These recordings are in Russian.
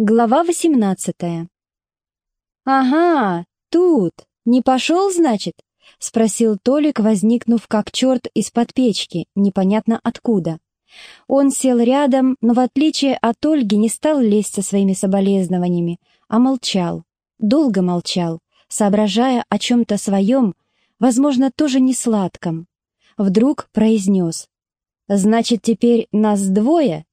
Глава восемнадцатая. «Ага, тут. Не пошел, значит?» — спросил Толик, возникнув как черт из-под печки, непонятно откуда. Он сел рядом, но в отличие от Ольги не стал лезть со своими соболезнованиями, а молчал. Долго молчал, соображая о чем-то своем, возможно, тоже не сладком. Вдруг произнес. «Значит, теперь нас двое?»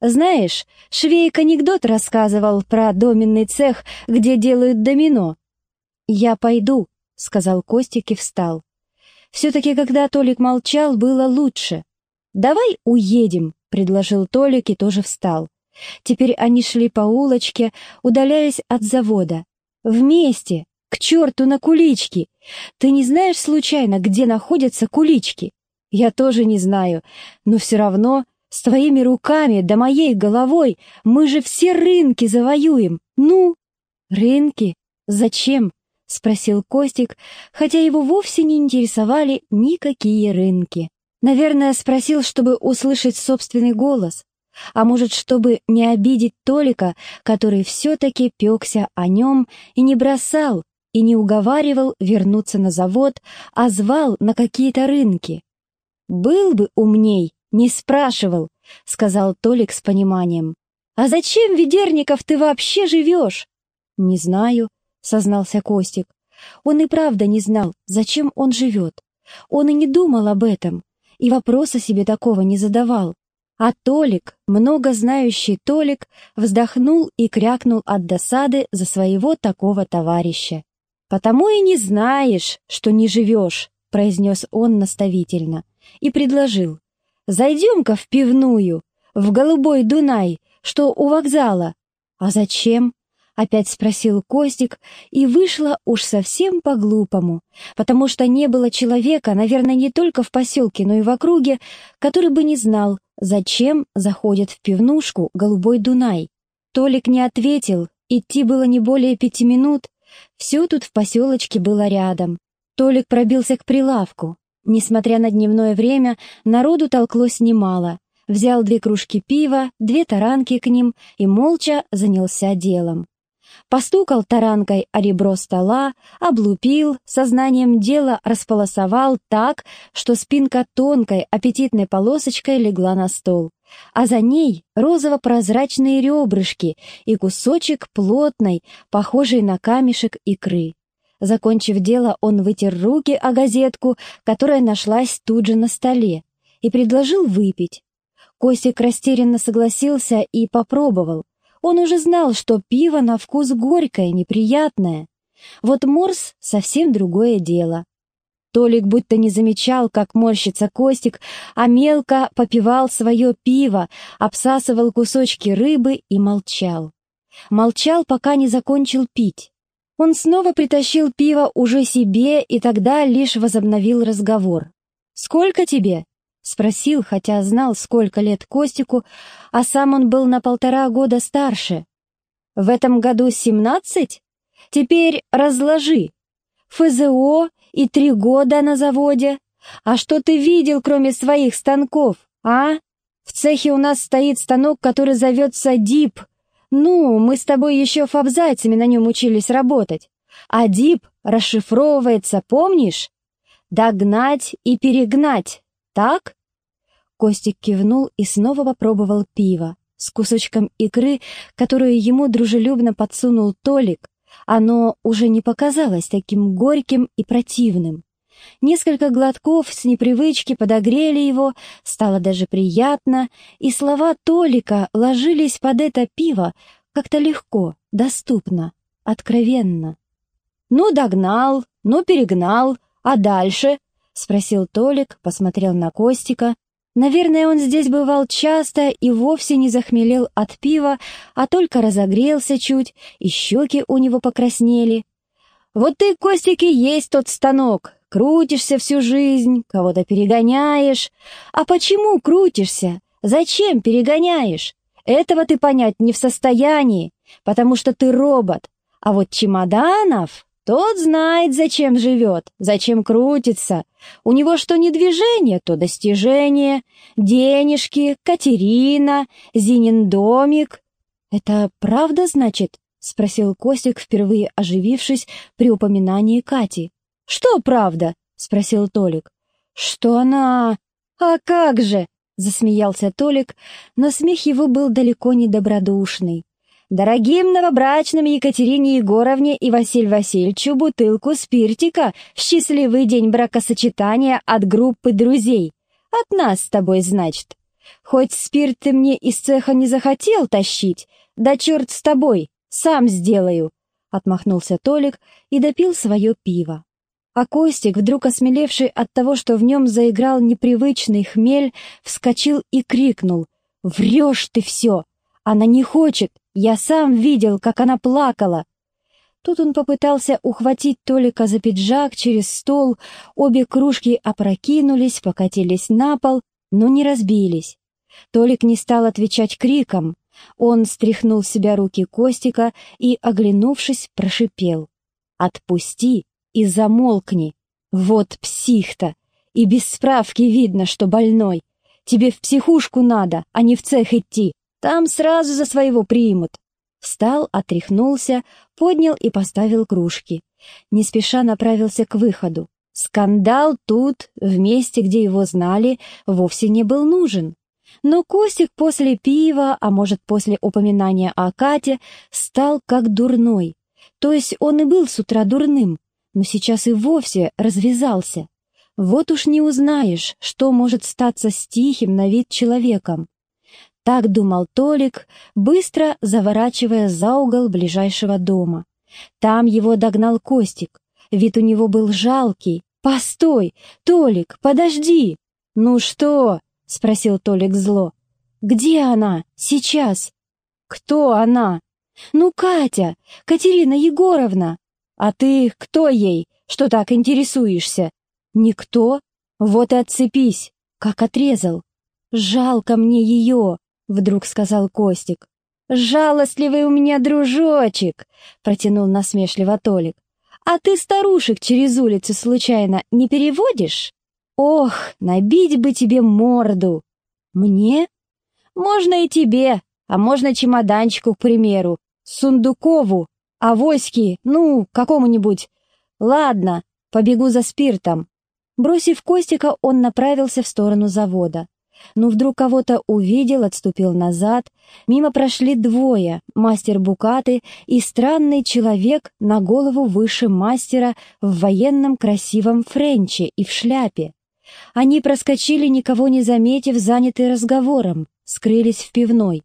Знаешь, Швейк анекдот рассказывал про доменный цех, где делают домино. «Я пойду», — сказал Костик и встал. Все-таки, когда Толик молчал, было лучше. «Давай уедем», — предложил Толик и тоже встал. Теперь они шли по улочке, удаляясь от завода. «Вместе! К черту на кулички! Ты не знаешь случайно, где находятся кулички?» «Я тоже не знаю, но все равно с твоими руками да моей головой мы же все рынки завоюем. Ну, рынки? Зачем? Спросил Костик, хотя его вовсе не интересовали никакие рынки. Наверное, спросил, чтобы услышать собственный голос. А может, чтобы не обидеть Толика, который все-таки пекся о нем и не бросал, и не уговаривал вернуться на завод, а звал на какие-то рынки. Был бы умней, «Не спрашивал», — сказал Толик с пониманием. «А зачем, Ведерников, ты вообще живешь?» «Не знаю», — сознался Костик. Он и правда не знал, зачем он живет. Он и не думал об этом, и вопроса себе такого не задавал. А Толик, много знающий Толик, вздохнул и крякнул от досады за своего такого товарища. «Потому и не знаешь, что не живешь», — произнес он наставительно, и предложил. Зайдем-ка в пивную, в Голубой Дунай, что у вокзала. А зачем? Опять спросил Костик, и вышло уж совсем по-глупому, потому что не было человека, наверное, не только в поселке, но и в округе, который бы не знал, зачем заходит в пивнушку Голубой Дунай. Толик не ответил, идти было не более пяти минут, все тут в поселочке было рядом. Толик пробился к прилавку, Несмотря на дневное время, народу толклось немало. Взял две кружки пива, две таранки к ним и молча занялся делом. Постукал таранкой о ребро стола, облупил, сознанием дела располосовал так, что спинка тонкой аппетитной полосочкой легла на стол, а за ней розово-прозрачные ребрышки и кусочек плотной, похожей на камешек икры. Закончив дело, он вытер руки о газетку, которая нашлась тут же на столе, и предложил выпить. Костик растерянно согласился и попробовал. Он уже знал, что пиво на вкус горькое, неприятное. Вот морс — совсем другое дело. Толик будто не замечал, как морщится Костик, а мелко попивал свое пиво, обсасывал кусочки рыбы и молчал. Молчал, пока не закончил пить. Он снова притащил пиво уже себе и тогда лишь возобновил разговор. «Сколько тебе?» — спросил, хотя знал, сколько лет Костику, а сам он был на полтора года старше. «В этом году семнадцать? Теперь разложи. ФЗО и три года на заводе. А что ты видел, кроме своих станков, а? В цехе у нас стоит станок, который зовется ДИП — ну, мы с тобой еще фабзайцами на нем учились работать. А дип расшифровывается, помнишь? Догнать и перегнать, так? Костик кивнул и снова попробовал пиво. С кусочком икры, которую ему дружелюбно подсунул Толик, оно уже не показалось таким горьким и противным. Несколько глотков с непривычки подогрели его, стало даже приятно, и слова Толика ложились под это пиво как-то легко, доступно, откровенно. «Ну, догнал, ну, перегнал, а дальше?» — спросил Толик, посмотрел на Костика. Наверное, он здесь бывал часто и вовсе не захмелел от пива, а только разогрелся чуть, и щеки у него покраснели. «Вот ты, Костик, и есть тот станок, Крутишься всю жизнь, кого-то перегоняешь. А почему крутишься? Зачем перегоняешь? Этого ты понять не в состоянии, потому что ты робот. А вот чемоданов, тот знает, зачем живет, зачем крутится. У него что не движение, то достижение. Денежки, Катерина, Зинин домик. «Это правда, значит?» — спросил Костик, впервые оживившись при упоминании Кати. «Что правда?» — спросил Толик. «Что она...» «А как же!» — засмеялся Толик, но смех его был далеко не добродушный. «Дорогим новобрачным Екатерине Егоровне и Василь Васильевичу бутылку спиртика в счастливый день бракосочетания от группы друзей. От нас с тобой, значит. Хоть спирт ты мне из цеха не захотел тащить, да черт с тобой, сам сделаю!» Отмахнулся Толик и допил свое пиво. А Костик, вдруг осмелевший от того, что в нем заиграл непривычный хмель, вскочил и крикнул «Врешь ты все! Она не хочет! Я сам видел, как она плакала!» Тут он попытался ухватить Толика за пиджак через стол, обе кружки опрокинулись, покатились на пол, но не разбились. Толик не стал отвечать криком. Он стряхнул с себя руки Костика и, оглянувшись, прошипел. «Отпусти и замолкни! Вот псих-то! И без справки видно, что больной! Тебе в психушку надо, а не в цех идти! Там сразу за своего примут!» Встал, отряхнулся, поднял и поставил кружки. Не спеша направился к выходу. Скандал тут, в месте, где его знали, вовсе не был нужен. Но Костик после пива, а может после упоминания о Кате, стал как дурной. То есть он и был с утра дурным, но сейчас и вовсе развязался. Вот уж не узнаешь, что может статься с тихим на вид человеком. Так думал Толик, быстро заворачивая за угол ближайшего дома. Там его догнал Костик. Вид у него был жалкий. «Постой! Толик, подожди!» «Ну что?» — спросил Толик зло. «Где она? Сейчас?» «Кто она?» «Ну, Катя! Катерина Егоровна!» «А ты кто ей, что так интересуешься?» «Никто? Вот и отцепись!» Как отрезал. «Жалко мне ее!» — вдруг сказал Костик. «Жалостливый у меня дружочек!» — протянул насмешливо Толик. «А ты старушек через улицу случайно не переводишь?» Ох, набить бы тебе морду! Мне? Можно и тебе, а можно чемоданчику, к примеру, Сундукову, авоськи, ну, какому-нибудь. Ладно, побегу за спиртом. Бросив Костика, он направился в сторону завода. Но вдруг кого-то увидел, отступил назад. Мимо прошли двое, мастер Букаты и странный человек на голову выше мастера в военном красивом френче и в шляпе. Они проскочили, никого не заметив, занятые разговором, скрылись в пивной.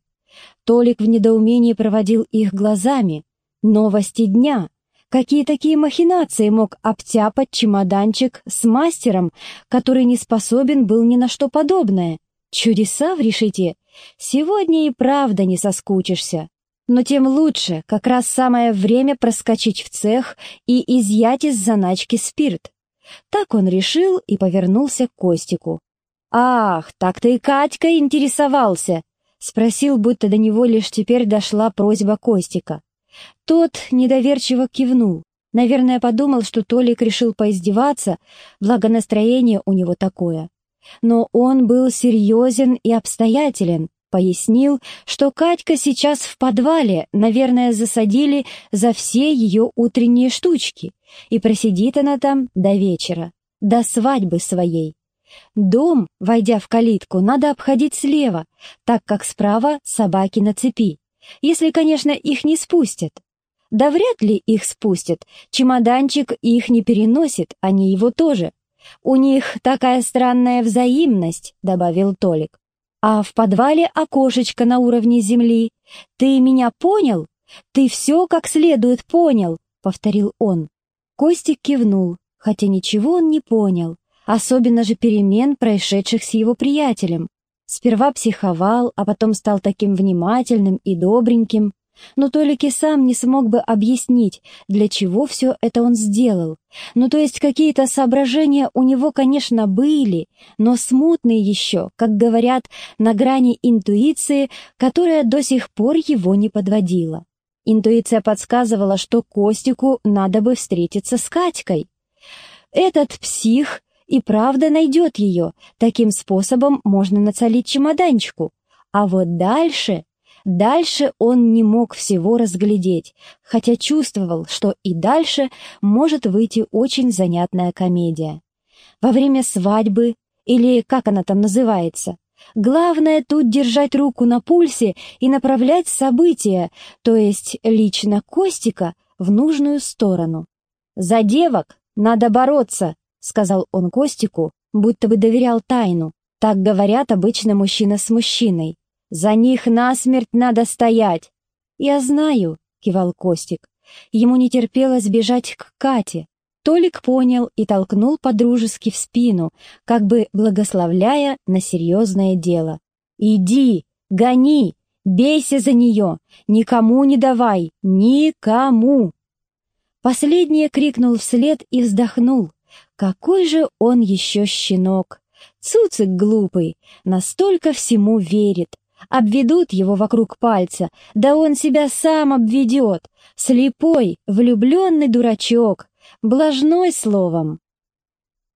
Толик в недоумении проводил их глазами. Новости дня. Какие такие махинации мог обтяпать чемоданчик с мастером, который не способен был ни на что подобное? Чудеса в решете? Сегодня и правда не соскучишься. Но тем лучше, как раз самое время проскочить в цех и изъять из заначки спирт. Так он решил и повернулся к Костику. «Ах, так ты и Катька интересовался!» — спросил, будто до него лишь теперь дошла просьба Костика. Тот недоверчиво кивнул. Наверное, подумал, что Толик решил поиздеваться, благо настроение у него такое. Но он был серьезен и обстоятелен, пояснил, что Катька сейчас в подвале, наверное, засадили за все ее утренние штучки, и просидит она там до вечера, до свадьбы своей. Дом, войдя в калитку, надо обходить слева, так как справа собаки на цепи, если, конечно, их не спустят. Да вряд ли их спустят, чемоданчик их не переносит, они его тоже. У них такая странная взаимность, добавил Толик а в подвале окошечко на уровне земли. Ты меня понял? Ты все как следует понял, — повторил он. Костик кивнул, хотя ничего он не понял, особенно же перемен, происшедших с его приятелем. Сперва психовал, а потом стал таким внимательным и добреньким но Толик сам не смог бы объяснить, для чего все это он сделал. Ну, то есть какие-то соображения у него, конечно, были, но смутные еще, как говорят, на грани интуиции, которая до сих пор его не подводила. Интуиция подсказывала, что Костику надо бы встретиться с Катькой. Этот псих и правда найдет ее, таким способом можно нацелить чемоданчику. А вот дальше Дальше он не мог всего разглядеть, хотя чувствовал, что и дальше может выйти очень занятная комедия. Во время свадьбы, или как она там называется, главное тут держать руку на пульсе и направлять события, то есть лично Костика, в нужную сторону. «За девок надо бороться», — сказал он Костику, будто бы доверял тайну. Так говорят обычно мужчина с мужчиной. За них насмерть надо стоять. Я знаю, кивал Костик. Ему не терпелось бежать к Кате. Толик понял и толкнул подружески в спину, как бы благословляя на серьезное дело. «Иди, гони, бейся за нее, никому не давай, никому!» Последнее крикнул вслед и вздохнул. Какой же он еще щенок! Цуцик глупый, настолько всему верит, обведут его вокруг пальца, да он себя сам обведет. Слепой, влюбленный дурачок, блажной словом.